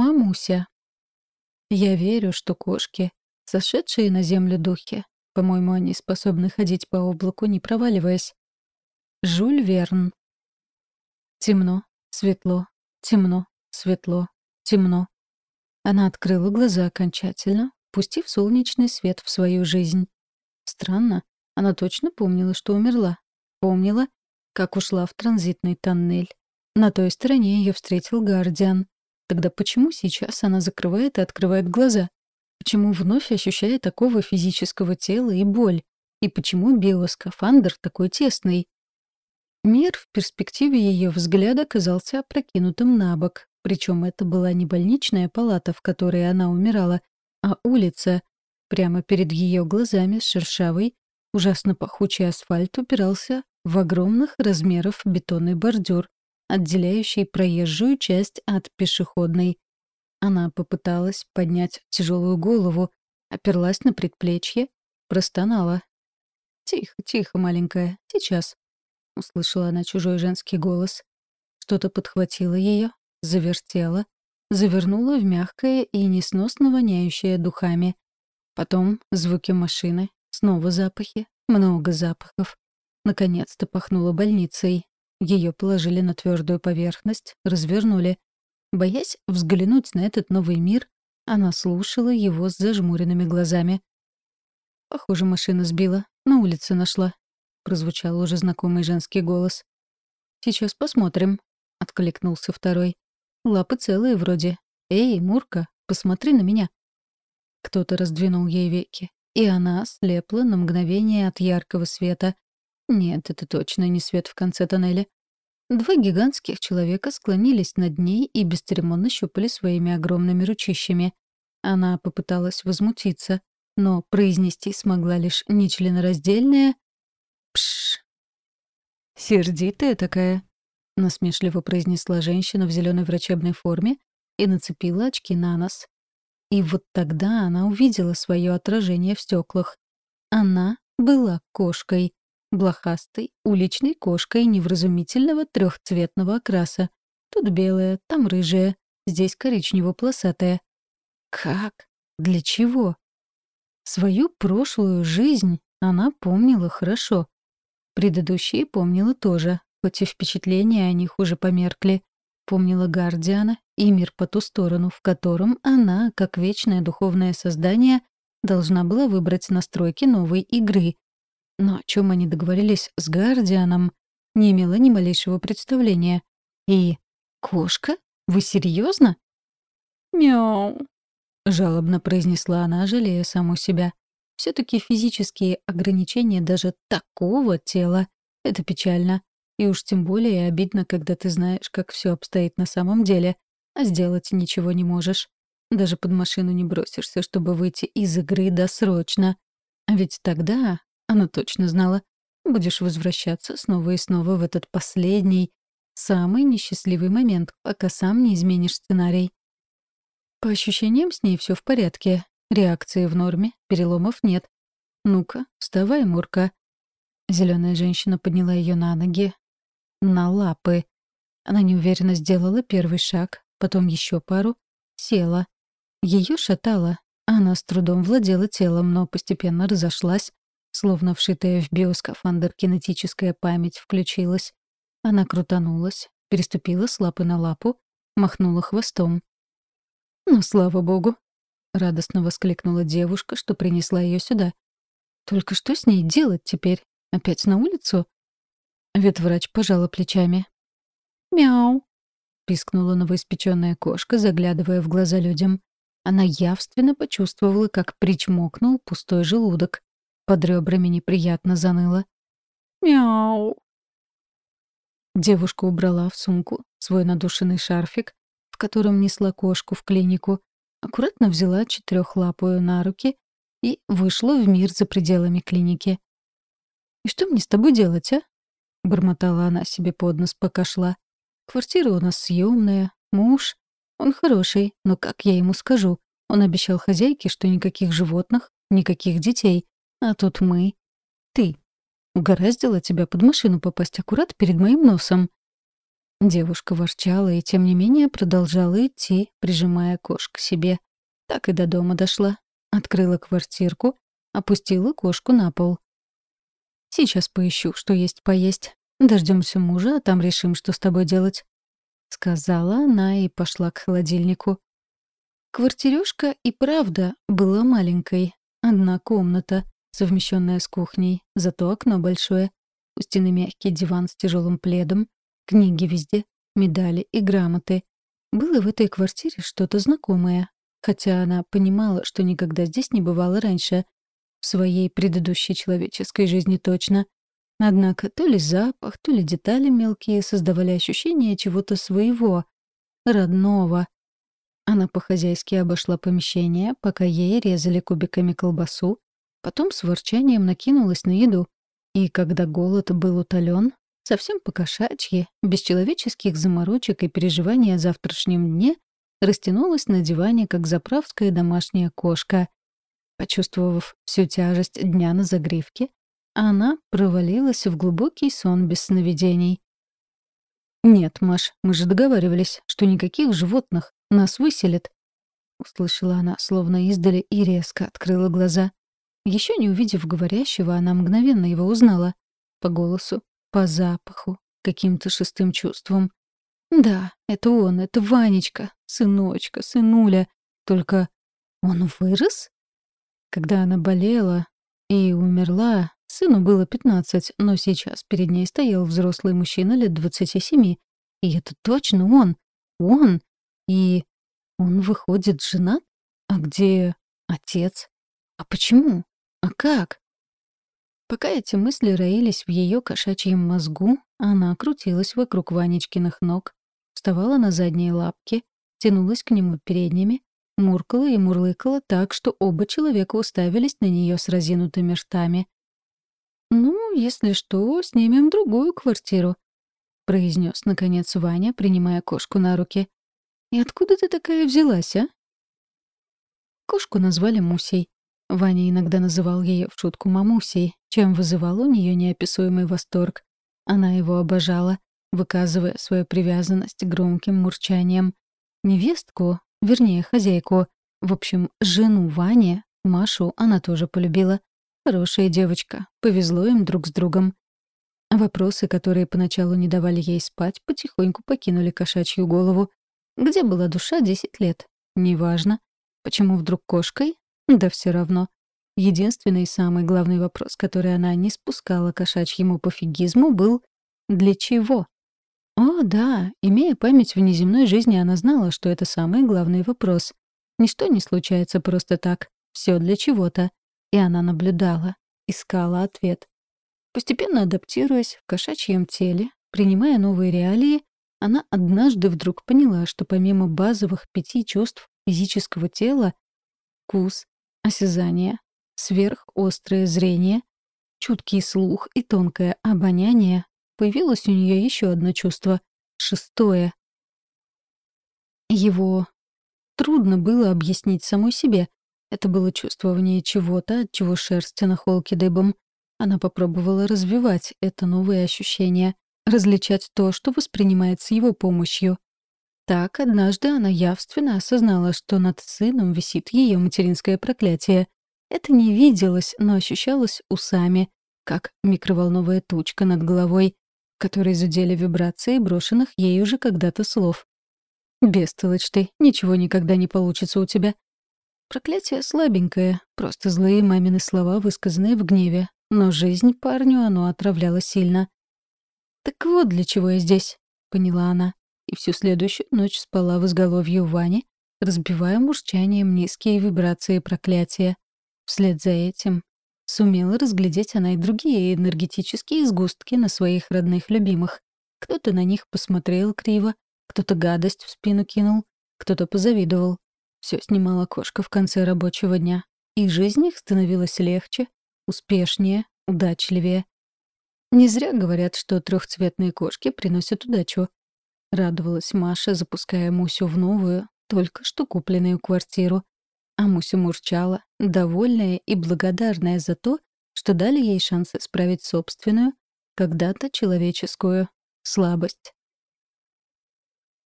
Мамуся. Я верю, что кошки — сошедшие на землю духи. По-моему, они способны ходить по облаку, не проваливаясь. Жюль Верн. Темно, светло, темно, светло, темно. Она открыла глаза окончательно, пустив солнечный свет в свою жизнь. Странно, она точно помнила, что умерла. Помнила, как ушла в транзитный тоннель. На той стороне ее встретил Гардиан. Тогда почему сейчас она закрывает и открывает глаза? Почему вновь ощущает такого физического тела и боль? И почему биоскафандр такой тесный? Мир в перспективе ее взгляда казался опрокинутым на бок. Причем это была не больничная палата, в которой она умирала, а улица. Прямо перед ее глазами с шершавой, ужасно пахучий асфальт упирался в огромных размеров бетонный бордюр, отделяющий проезжую часть от пешеходной. Она попыталась поднять тяжелую голову, оперлась на предплечье, простонала. «Тихо, тихо, маленькая, сейчас», — услышала она чужой женский голос. Что-то подхватило ее, завертело, завернуло в мягкое и несносно воняющее духами. Потом звуки машины, снова запахи, много запахов. Наконец-то пахнуло больницей. Ее положили на твердую поверхность, развернули. Боясь взглянуть на этот новый мир, она слушала его с зажмуренными глазами. «Похоже, машина сбила. На улице нашла», — прозвучал уже знакомый женский голос. «Сейчас посмотрим», — откликнулся второй. «Лапы целые вроде. Эй, Мурка, посмотри на меня». Кто-то раздвинул ей веки, и она слепла на мгновение от яркого света. Нет, это точно не свет в конце тоннеля. Два гигантских человека склонились над ней и бесцеремонно щупали своими огромными ручищами. Она попыталась возмутиться, но произнести смогла лишь нечленораздельное «Пш». «Сердитая такая», — насмешливо произнесла женщина в зеленой врачебной форме и нацепила очки на нос. И вот тогда она увидела свое отражение в стеклах. Она была кошкой, блохастой, уличной кошкой невразумительного трехцветного окраса. Тут белая, там рыжая, здесь коричнево-полосатая. Как? Для чего? Свою прошлую жизнь она помнила хорошо. Предыдущие помнила тоже, хоть и впечатления о них уже померкли. Помнила Гардиана и мир по ту сторону, в котором она, как вечное духовное создание, должна была выбрать настройки новой игры — но о чем они договорились с Гардианом, не имела ни малейшего представления. И «Кошка? Вы серьезно? «Мяу», — жалобно произнесла она, жалея саму себя. все таки физические ограничения даже такого тела — это печально. И уж тем более обидно, когда ты знаешь, как все обстоит на самом деле, а сделать ничего не можешь. Даже под машину не бросишься, чтобы выйти из игры досрочно. А ведь тогда она точно знала. Будешь возвращаться снова и снова в этот последний, самый несчастливый момент, пока сам не изменишь сценарий. По ощущениям, с ней все в порядке. Реакции в норме, переломов нет. Ну-ка, вставай, Мурка. Зеленая женщина подняла ее на ноги, на лапы. Она неуверенно сделала первый шаг, потом еще пару, села. Ее шатало. Она с трудом владела телом, но постепенно разошлась, Словно вшитая в биоскафандр кинетическая память включилась. Она крутанулась, переступила с лапы на лапу, махнула хвостом. «Ну, слава богу!» — радостно воскликнула девушка, что принесла ее сюда. «Только что с ней делать теперь? Опять на улицу?» Ветврач пожала плечами. «Мяу!» — пискнула новоиспеченная кошка, заглядывая в глаза людям. Она явственно почувствовала, как причмокнул пустой желудок. Под ребрами неприятно заныло. «Мяу!» Девушка убрала в сумку свой надушенный шарфик, в котором несла кошку в клинику, аккуратно взяла четырехлапую на руки и вышла в мир за пределами клиники. «И что мне с тобой делать, а?» — бормотала она себе под нос, пока шла. «Квартира у нас съемная, муж. Он хороший, но как я ему скажу? Он обещал хозяйке, что никаких животных, никаких детей. А тут мы. Ты. Угораздило тебя под машину попасть аккурат перед моим носом. Девушка ворчала и, тем не менее, продолжала идти, прижимая кошку к себе. Так и до дома дошла. Открыла квартирку, опустила кошку на пол. «Сейчас поищу, что есть поесть. Дождемся мужа, а там решим, что с тобой делать», — сказала она и пошла к холодильнику. Квартирёшка и правда была маленькой. Одна комната, совмещенная с кухней, зато окно большое. У стены мягкий диван с тяжелым пледом, книги везде, медали и грамоты. Было в этой квартире что-то знакомое, хотя она понимала, что никогда здесь не бывала раньше. В своей предыдущей человеческой жизни точно. Однако то ли запах, то ли детали мелкие создавали ощущение чего-то своего, родного. Она по-хозяйски обошла помещение, пока ей резали кубиками колбасу, потом с ворчанием накинулась на еду. И когда голод был утолен, совсем по-кошачьи, без человеческих заморочек и переживаний о завтрашнем дне, растянулась на диване, как заправская домашняя кошка. Почувствовав всю тяжесть дня на загривке, она провалилась в глубокий сон без сновидений. «Нет, Маш, мы же договаривались, что никаких животных. Нас выселят», — услышала она, словно издали, и резко открыла глаза. Еще не увидев говорящего, она мгновенно его узнала. По голосу, по запаху, каким-то шестым чувством. Да, это он, это Ванечка, сыночка, сынуля. Только он вырос? Когда она болела и умерла, сыну было пятнадцать, но сейчас перед ней стоял взрослый мужчина лет двадцати семи. И это точно он. Он. И он выходит женат? А где отец? А почему? А как? Пока эти мысли роились в ее кошачьем мозгу, она крутилась вокруг Ванечкиных ног, вставала на задние лапки, тянулась к нему передними, муркала и мурлыкала так, что оба человека уставились на нее с разинутыми ртами. «Ну, если что, снимем другую квартиру», — произнес наконец Ваня, принимая кошку на руки. «И откуда ты такая взялась, а?» Кошку назвали Мусей. Ваня иногда называл ее в шутку мамусей, чем вызывал у нее неописуемый восторг. Она его обожала, выказывая свою привязанность громким мурчанием. Невестку, вернее, хозяйку, в общем, жену Вани, Машу, она тоже полюбила. Хорошая девочка, повезло им друг с другом. Вопросы, которые поначалу не давали ей спать, потихоньку покинули кошачью голову. Где была душа 10 лет? Неважно. Почему вдруг кошкой? Да все равно. Единственный и самый главный вопрос, который она не спускала кошачьему пофигизму, был «Для чего?». О, да, имея память в неземной жизни, она знала, что это самый главный вопрос. Ничто не случается просто так. Все для чего-то. И она наблюдала, искала ответ. Постепенно адаптируясь в кошачьем теле, принимая новые реалии, она однажды вдруг поняла, что помимо базовых пяти чувств физического тела — вкус, осязание, сверхострое зрение, чуткий слух и тонкое обоняние, появилось у нее еще одно чувство — шестое. Его трудно было объяснить самой себе. Это было чувствование чего-то, от чего шерсть на холке дыбом. Она попробовала развивать это новое ощущение, различать то, что воспринимает с его помощью. Так, однажды она явственно осознала, что над сыном висит ее материнское проклятие. Это не виделось, но ощущалось усами, как микроволновая тучка над головой, которой зудели вибрации брошенных ей уже когда-то слов. «Бестолочь ты, ничего никогда не получится у тебя». Проклятие слабенькое, просто злые мамины слова, высказанные в гневе, но жизнь парню оно отравляло сильно. «Так вот для чего я здесь», — поняла она и всю следующую ночь спала в изголовье Вани, разбивая мурчанием низкие вибрации проклятия. Вслед за этим сумела разглядеть она и другие энергетические сгустки на своих родных любимых. Кто-то на них посмотрел криво, кто-то гадость в спину кинул, кто-то позавидовал. Все снимала кошка в конце рабочего дня, и жизнь их становилась легче, успешнее, удачливее. Не зря говорят, что трехцветные кошки приносят удачу. Радовалась Маша, запуская Мусю в новую, только что купленную квартиру. А Муся мурчала, довольная и благодарная за то, что дали ей шанс исправить собственную, когда-то человеческую, слабость.